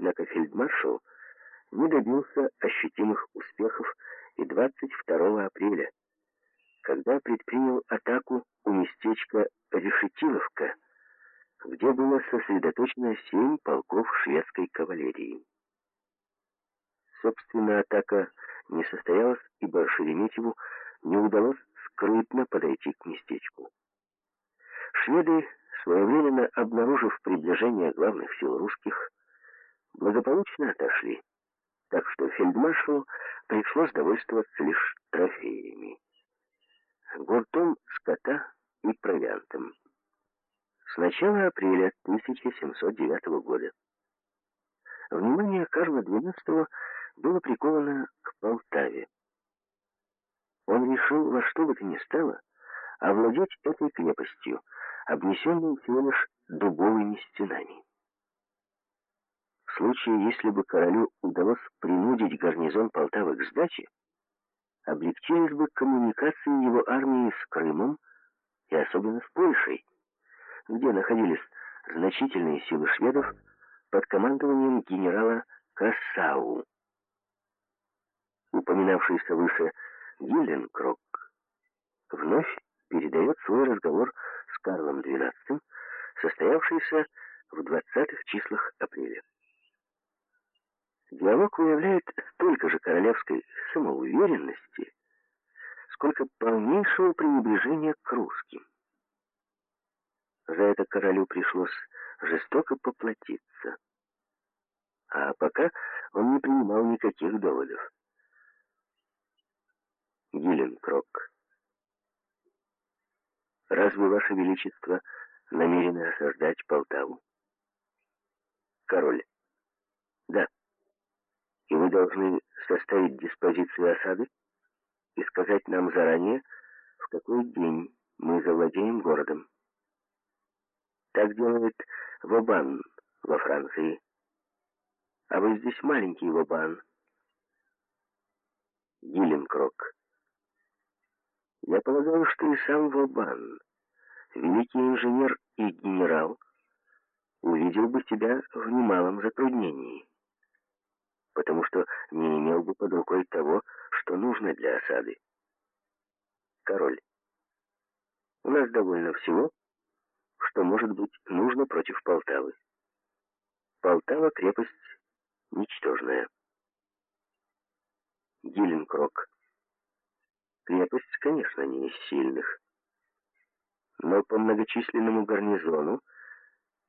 Однако фельдмаршал не добился ощутимых успехов и 22 апреля, когда предпринял атаку у местечка Решетиловка, где было сосредоточено семь полков шведской кавалерии. Собственно, атака не состоялась, ибо Шереметьеву не удалось скрытно подойти к местечку. Шведы, своевременно обнаружив приближение главных сил русских, благополучно отошли, так что фельдмаршалу пришлось довольствоваться лишь трофеями. Гуртом скота и провиантом. С начала апреля 1709 года внимание Карла XII было приковано к Полтаве. Он решил во что бы то ни стало овладеть этой крепостью, обнесенной всего лишь дубовыми стенами. Случае, если бы королю удалось принудить гарнизон Полтавы к сдаче, облегчились бы коммуникации его армии с Крымом и особенно с Польшей, где находились значительные силы шведов под командованием генерала Кассау. Упоминавшийся выше Гилленкрок вновь передает свой разговор с Карлом XII, состоявшийся в 20-х числах апреля. Диалог выявляет столько же королевской самоуверенности, сколько полнейшего пренебрежения к русским. За это королю пришлось жестоко поплатиться. А пока он не принимал никаких доводов. Гиленкрок. Разве Ваше Величество намерены осаждать Полтаву? Король. Вы должны составить диспозицию осады и сказать нам заранее, в какой день мы завладеем городом. Так делает Вобан во Франции. А вы здесь маленький Вобан. Гилленкрок. Я полагаю, что и сам Вобан, великий инженер и генерал, увидел бы тебя в немалом затруднении, потому что не имел бы под рукой того, что нужно для осады. Король. У нас довольно всего, что может быть нужно против Полтавы. Полтава — крепость ничтожная. Гиленкрок. Крепость, конечно, не из сильных. Но по многочисленному гарнизону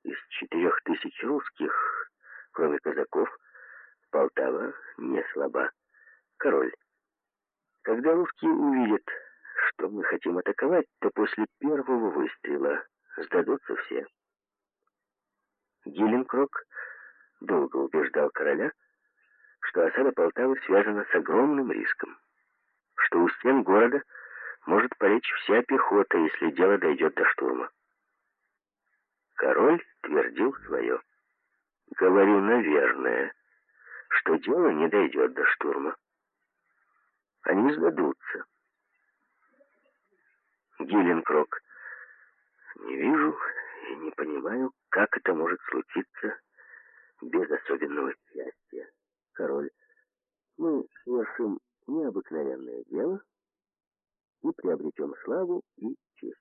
из четырех тысяч русских, кроме казаков, Полтава не слаба. Король. Когда русские увидят, что мы хотим атаковать, то после первого выстрела сдадутся все. Гилленкрок долго убеждал короля, что осада Полтавы связана с огромным риском, что у стен города может полечь вся пехота, если дело дойдет до штурма. Король твердил свое. Говорю, наверное, что дело не дойдет до штурма. Они сдадутся. Гилленкрок не вижу и не понимаю, как это может случиться без особенного счастья. Король, мы совершим необыкновенное дело и приобретем славу и честь.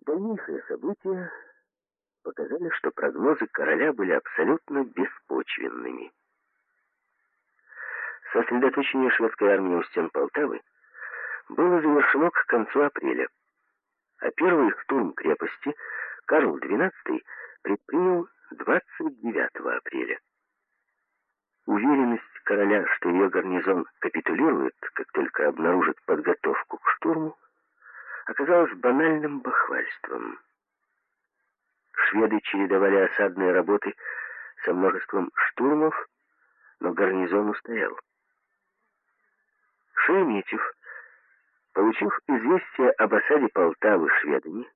Дальнейшие события показали, что прогнозы короля были абсолютно беспочвенными. Сосредоточение шведской армии у стен Полтавы было завершено к концу апреля, а первый штурм крепости Карл XII предпринял 29 апреля. Уверенность короля, что ее гарнизон капитулирует, как только обнаружит подготовку к штурму, оказалась банальным бахвальством. Шведы чередовали осадные работы со множеством штурмов, но гарнизон устоял. Шереметьев Получив известие об осаде Полтавы шведами,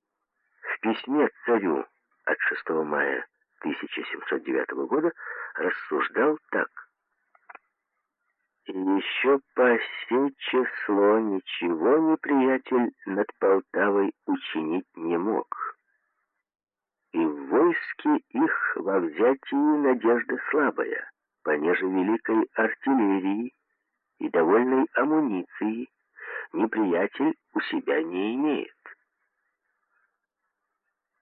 в письме царю от 6 мая 1709 года рассуждал так. «И еще по сей число ничего неприятель над Полтавой учинить не мог. И в войске их во взятии надежда слабая, понеже великой артиллерии и довольной амуниции неприятель у себя не имеет.